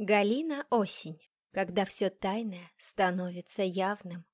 Галина Осень. Когда все тайное становится явным.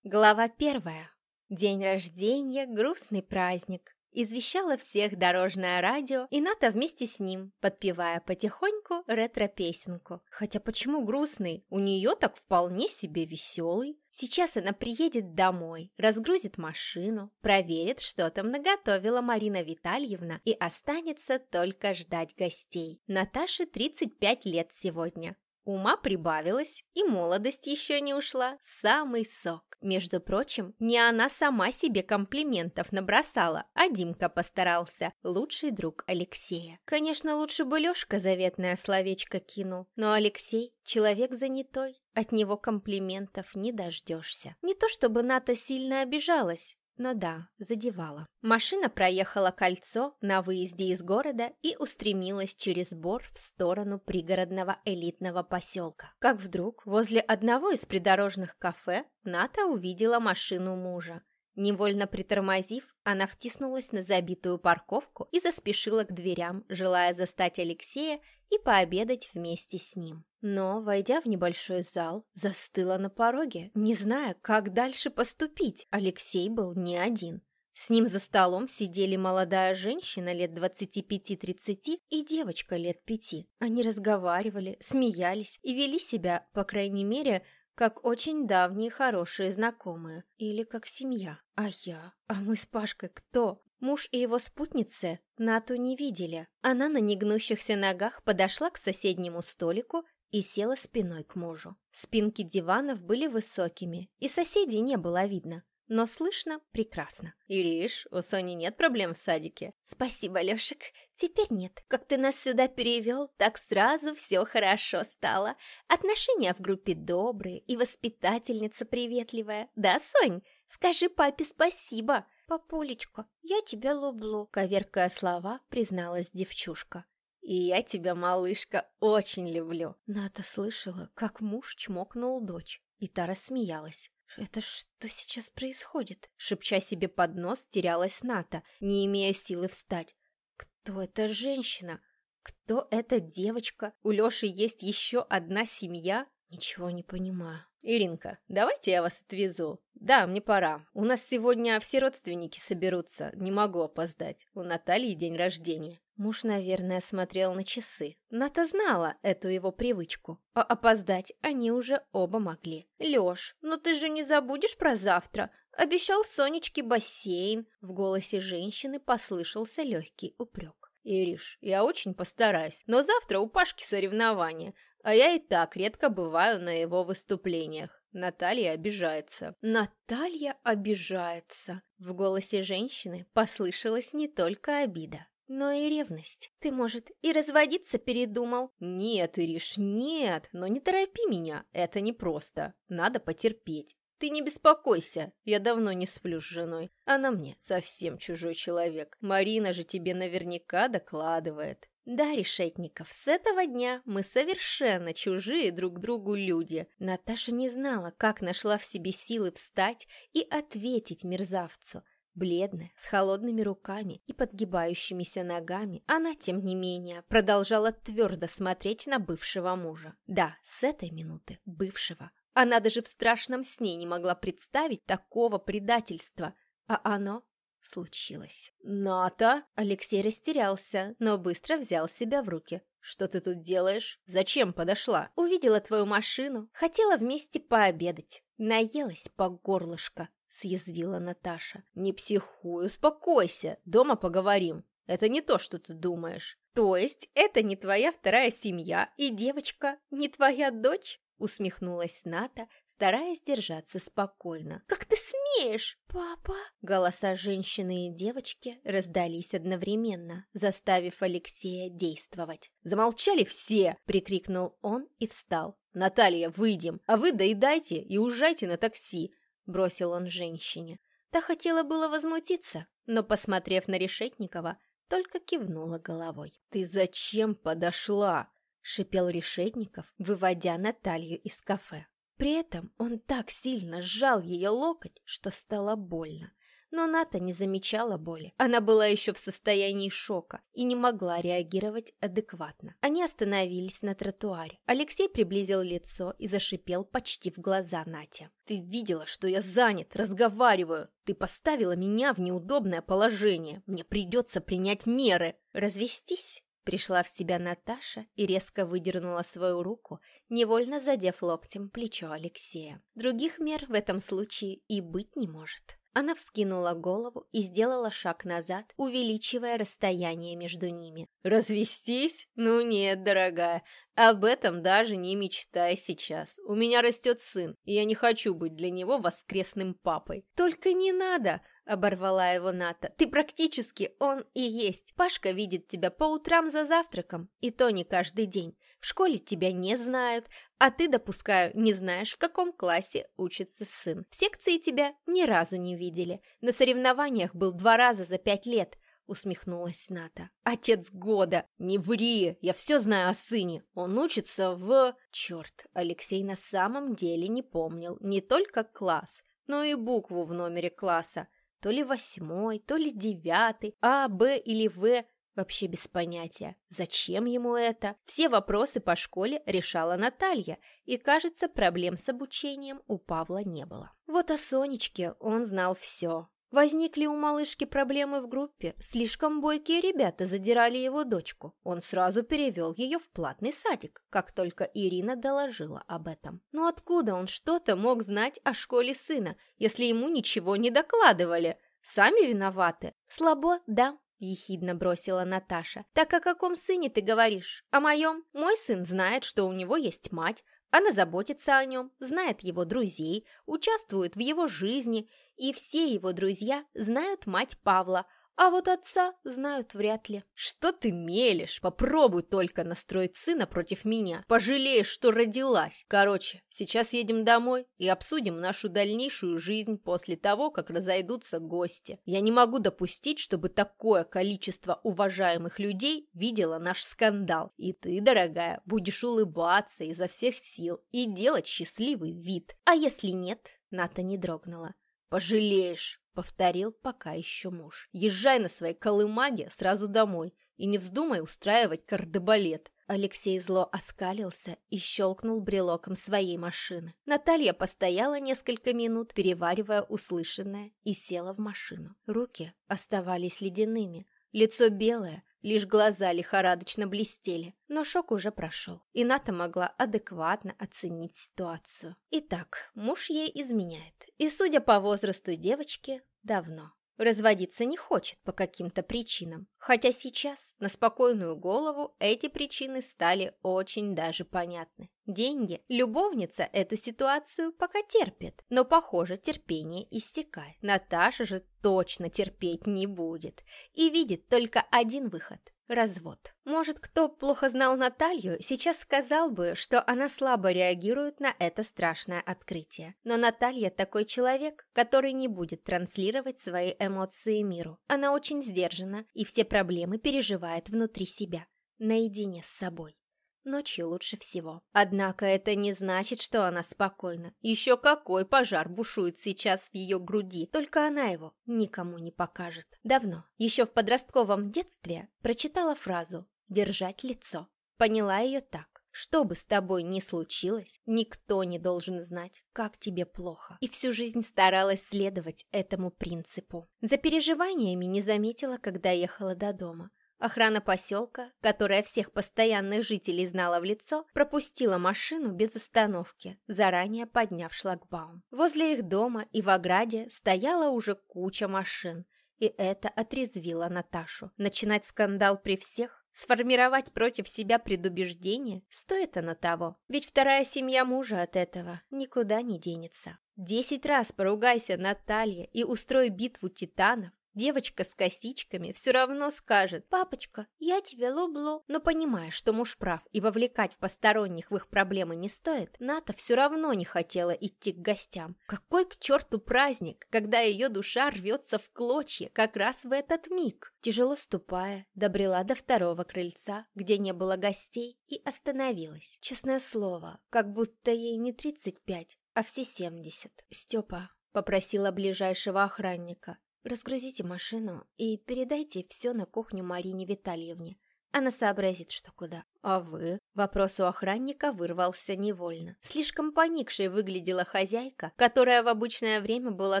Глава первая. День рождения, грустный праздник извещало всех дорожное радио, и Ната вместе с ним, подпевая потихоньку ретро-песенку. Хотя почему грустный? У нее так вполне себе веселый. Сейчас она приедет домой, разгрузит машину, проверит, что там наготовила Марина Витальевна и останется только ждать гостей. Наташе 35 лет сегодня. Ума прибавилось, и молодость еще не ушла. Самый сок. Между прочим, не она сама себе комплиментов набросала, а Димка постарался, лучший друг Алексея. Конечно, лучше бы Лешка заветное словечко кинул, но Алексей — человек занятой, от него комплиментов не дождешься. Не то чтобы Ната сильно обижалась, но да, задевала. Машина проехала кольцо на выезде из города и устремилась через бор в сторону пригородного элитного поселка. Как вдруг возле одного из придорожных кафе Ната увидела машину мужа. Невольно притормозив, она втиснулась на забитую парковку и заспешила к дверям, желая застать Алексея и пообедать вместе с ним. Но, войдя в небольшой зал, застыла на пороге, не зная, как дальше поступить. Алексей был не один. С ним за столом сидели молодая женщина лет 25-30 и девочка лет пяти. Они разговаривали, смеялись и вели себя, по крайней мере, как очень давние хорошие знакомые или как семья. А я? А мы с Пашкой кто? Муж и его спутницы Нату не видели. Она на негнущихся ногах подошла к соседнему столику и села спиной к мужу. Спинки диванов были высокими, и соседей не было видно но слышно прекрасно. «Ириш, у Сони нет проблем в садике?» «Спасибо, Лешек, теперь нет. Как ты нас сюда перевел, так сразу все хорошо стало. Отношения в группе добрые и воспитательница приветливая. Да, Сонь? Скажи папе спасибо». «Папулечка, я тебя люблю», — коверкая слова, призналась девчушка. «И я тебя, малышка, очень люблю». Ната слышала, как муж чмокнул дочь, и та рассмеялась. «Это что сейчас происходит?» Шепча себе под нос, терялась Ната, не имея силы встать. «Кто эта женщина? Кто эта девочка? У Лёши есть еще одна семья? Ничего не понимаю». «Иринка, давайте я вас отвезу. Да, мне пора. У нас сегодня все родственники соберутся. Не могу опоздать. У Натальи день рождения». Муж, наверное, смотрел на часы. Ната знала эту его привычку. А опоздать они уже оба могли. «Лёш, ну ты же не забудешь про завтра? Обещал Сонечке бассейн». В голосе женщины послышался легкий упрек. «Ириш, я очень постараюсь, но завтра у Пашки соревнования, а я и так редко бываю на его выступлениях. Наталья обижается. Наталья обижается. В голосе женщины послышалась не только обида, но и ревность. Ты, может, и разводиться передумал? Нет, Ириш, нет, но не торопи меня, это непросто. Надо потерпеть. Ты не беспокойся, я давно не сплю с женой. Она мне совсем чужой человек. Марина же тебе наверняка докладывает. Да, Решетников, с этого дня мы совершенно чужие друг другу люди. Наташа не знала, как нашла в себе силы встать и ответить мерзавцу. Бледная, с холодными руками и подгибающимися ногами, она, тем не менее, продолжала твердо смотреть на бывшего мужа. Да, с этой минуты бывшего. Она даже в страшном сне не могла представить такого предательства, а оно случилось. «Ната!» Алексей растерялся, но быстро взял себя в руки. «Что ты тут делаешь? Зачем подошла?» «Увидела твою машину, хотела вместе пообедать. Наелась по горлышко съязвила Наташа. «Не психуй, успокойся, дома поговорим. Это не то, что ты думаешь». «То есть это не твоя вторая семья, и девочка не твоя дочь?» усмехнулась Ната, стараясь держаться спокойно. «Как ты смеешь, папа?» Голоса женщины и девочки раздались одновременно, заставив Алексея действовать. «Замолчали все!» — прикрикнул он и встал. «Наталья, выйдем, а вы доедайте и уезжайте на такси. — бросил он женщине. Та хотела было возмутиться, но, посмотрев на Решетникова, только кивнула головой. «Ты зачем подошла?» — шипел Решетников, выводя Наталью из кафе. При этом он так сильно сжал ее локоть, что стало больно. Но Ната не замечала боли. Она была еще в состоянии шока и не могла реагировать адекватно. Они остановились на тротуаре. Алексей приблизил лицо и зашипел почти в глаза Нате. «Ты видела, что я занят, разговариваю. Ты поставила меня в неудобное положение. Мне придется принять меры. Развестись?» Пришла в себя Наташа и резко выдернула свою руку, невольно задев локтем плечо Алексея. Других мер в этом случае и быть не может. Она вскинула голову и сделала шаг назад, увеличивая расстояние между ними. «Развестись? Ну нет, дорогая, об этом даже не мечтай сейчас. У меня растет сын, и я не хочу быть для него воскресным папой». «Только не надо!» — оборвала его Ната. «Ты практически он и есть. Пашка видит тебя по утрам за завтраком, и то не каждый день. В школе тебя не знают, а ты, допускаю, не знаешь, в каком классе учится сын. В секции тебя ни разу не видели. На соревнованиях был два раза за пять лет». — усмехнулась Ната. «Отец года! Не ври! Я все знаю о сыне! Он учится в...» Черт, Алексей на самом деле не помнил не только класс, но и букву в номере класса то ли восьмой, то ли девятый, А, Б или В, вообще без понятия. Зачем ему это? Все вопросы по школе решала Наталья, и, кажется, проблем с обучением у Павла не было. Вот о Сонечке он знал все. Возникли у малышки проблемы в группе, слишком бойкие ребята задирали его дочку. Он сразу перевел ее в платный садик, как только Ирина доложила об этом. Но откуда он что-то мог знать о школе сына, если ему ничего не докладывали? Сами виноваты. Слабо, да, ехидно бросила Наташа. Так о каком сыне ты говоришь? О моем? Мой сын знает, что у него есть мать, она заботится о нем, знает его друзей, участвует в его жизни – и все его друзья знают мать Павла, а вот отца знают вряд ли. Что ты мелешь? Попробуй только настроить сына против меня. Пожалеешь, что родилась. Короче, сейчас едем домой и обсудим нашу дальнейшую жизнь после того, как разойдутся гости. Я не могу допустить, чтобы такое количество уважаемых людей видело наш скандал. И ты, дорогая, будешь улыбаться изо всех сил и делать счастливый вид. А если нет? Ната не дрогнула. «Пожалеешь», — повторил пока еще муж. «Езжай на своей колымаге сразу домой и не вздумай устраивать кардебалет». Алексей зло оскалился и щелкнул брелоком своей машины. Наталья постояла несколько минут, переваривая услышанное, и села в машину. Руки оставались ледяными, лицо белое, Лишь глаза лихорадочно блестели, но шок уже прошел, и Ната могла адекватно оценить ситуацию. Итак, муж ей изменяет, и, судя по возрасту девочки, давно. Разводиться не хочет по каким-то причинам, хотя сейчас, на спокойную голову, эти причины стали очень даже понятны. Деньги. Любовница эту ситуацию пока терпит, но, похоже, терпение иссякает. Наташа же точно терпеть не будет и видит только один выход Развод. Может, кто плохо знал Наталью, сейчас сказал бы, что она слабо реагирует на это страшное открытие. Но Наталья такой человек, который не будет транслировать свои эмоции миру. Она очень сдержана и все проблемы переживает внутри себя, наедине с собой. Ночью лучше всего. Однако это не значит, что она спокойна. Еще какой пожар бушует сейчас в ее груди, только она его никому не покажет. Давно, еще в подростковом детстве, прочитала фразу «держать лицо». Поняла ее так. Что бы с тобой ни случилось, никто не должен знать, как тебе плохо. И всю жизнь старалась следовать этому принципу. За переживаниями не заметила, когда ехала до дома. Охрана поселка, которая всех постоянных жителей знала в лицо, пропустила машину без остановки, заранее подняв шлагбаум. Возле их дома и в ограде стояла уже куча машин, и это отрезвило Наташу. Начинать скандал при всех, сформировать против себя предубеждение, стоит оно того. Ведь вторая семья мужа от этого никуда не денется. Десять раз поругайся Наталья и устрой битву титанов, Девочка с косичками все равно скажет «Папочка, я тебя люблю». Но понимая, что муж прав и вовлекать посторонних в их проблемы не стоит, Ната все равно не хотела идти к гостям. Какой к черту праздник, когда ее душа рвется в клочья как раз в этот миг? Тяжело ступая, добрела до второго крыльца, где не было гостей, и остановилась. Честное слово, как будто ей не тридцать пять, а все семьдесят. «Степа», — попросила ближайшего охранника, разгрузите машину и передайте все на кухню Марине Витальевне. Она сообразит, что куда. А вы? Вопрос у охранника вырвался невольно. Слишком поникшей выглядела хозяйка, которая в обычное время была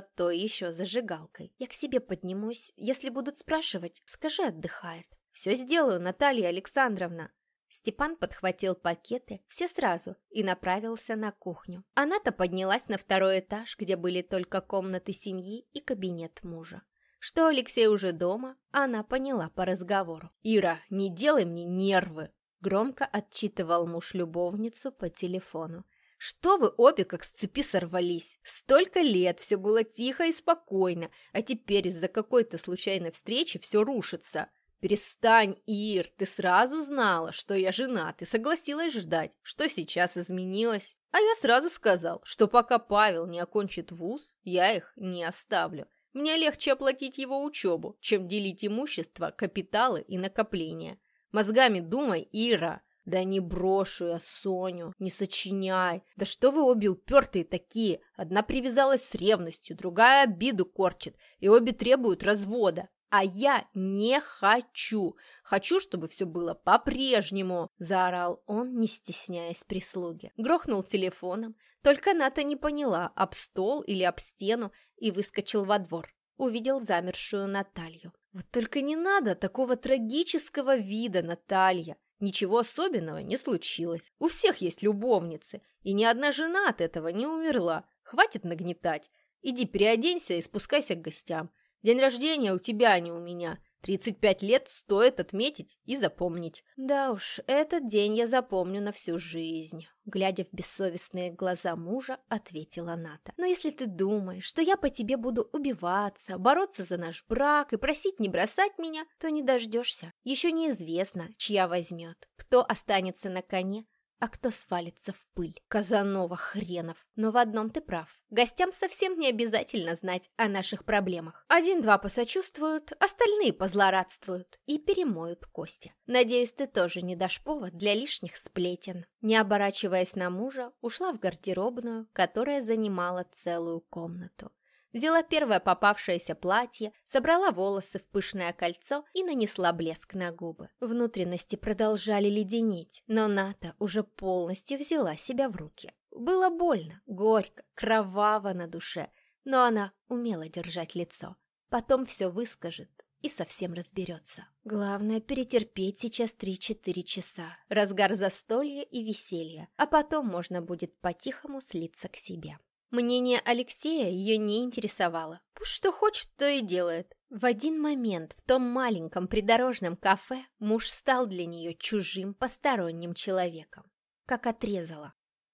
то еще зажигалкой. Я к себе поднимусь. Если будут спрашивать, скажи, отдыхает. Все сделаю, Наталья Александровна. Степан подхватил пакеты, все сразу, и направился на кухню. Она-то поднялась на второй этаж, где были только комнаты семьи и кабинет мужа. Что Алексей уже дома, она поняла по разговору. «Ира, не делай мне нервы!» Громко отчитывал муж любовницу по телефону. «Что вы обе как с цепи сорвались? Столько лет все было тихо и спокойно, а теперь из-за какой-то случайной встречи все рушится. Перестань, Ир, ты сразу знала, что я женат и согласилась ждать. Что сейчас изменилось? А я сразу сказал, что пока Павел не окончит вуз, я их не оставлю. Мне легче оплатить его учебу, чем делить имущество, капиталы и накопления. Мозгами думай, Ира. Да не брошу я Соню, не сочиняй. Да что вы обе упертые такие? Одна привязалась с ревностью, другая обиду корчит, и обе требуют развода. А я не хочу. Хочу, чтобы все было по-прежнему, заорал он, не стесняясь прислуги. Грохнул телефоном, только Ната не поняла, об стол или об стену, и выскочил во двор. Увидел замершую Наталью. Вот только не надо такого трагического вида, Наталья. Ничего особенного не случилось. У всех есть любовницы, и ни одна жена от этого не умерла. Хватит нагнетать. Иди переоденься и спускайся к гостям. День рождения у тебя, а не у меня. 35 лет стоит отметить и запомнить. Да уж, этот день я запомню на всю жизнь. Глядя в бессовестные глаза мужа, ответила Ната. Но если ты думаешь, что я по тебе буду убиваться, бороться за наш брак и просить не бросать меня, то не дождешься. Еще неизвестно, чья возьмет. Кто останется на коне, а кто свалится в пыль. Казанова хренов. Но в одном ты прав. Гостям совсем не обязательно знать о наших проблемах. Один-два посочувствуют, остальные позлорадствуют и перемоют кости. Надеюсь, ты тоже не дашь повод для лишних сплетен. Не оборачиваясь на мужа, ушла в гардеробную, которая занимала целую комнату взяла первое попавшееся платье, собрала волосы в пышное кольцо и нанесла блеск на губы. Внутренности продолжали леденеть, но Ната уже полностью взяла себя в руки. Было больно, горько, кроваво на душе, но она умела держать лицо. Потом все выскажет и совсем разберется. Главное перетерпеть сейчас 3-4 часа, разгар застолья и веселья, а потом можно будет по-тихому слиться к себе. Мнение Алексея ее не интересовало. Пусть что хочет, то и делает. В один момент в том маленьком придорожном кафе муж стал для нее чужим посторонним человеком. Как отрезала.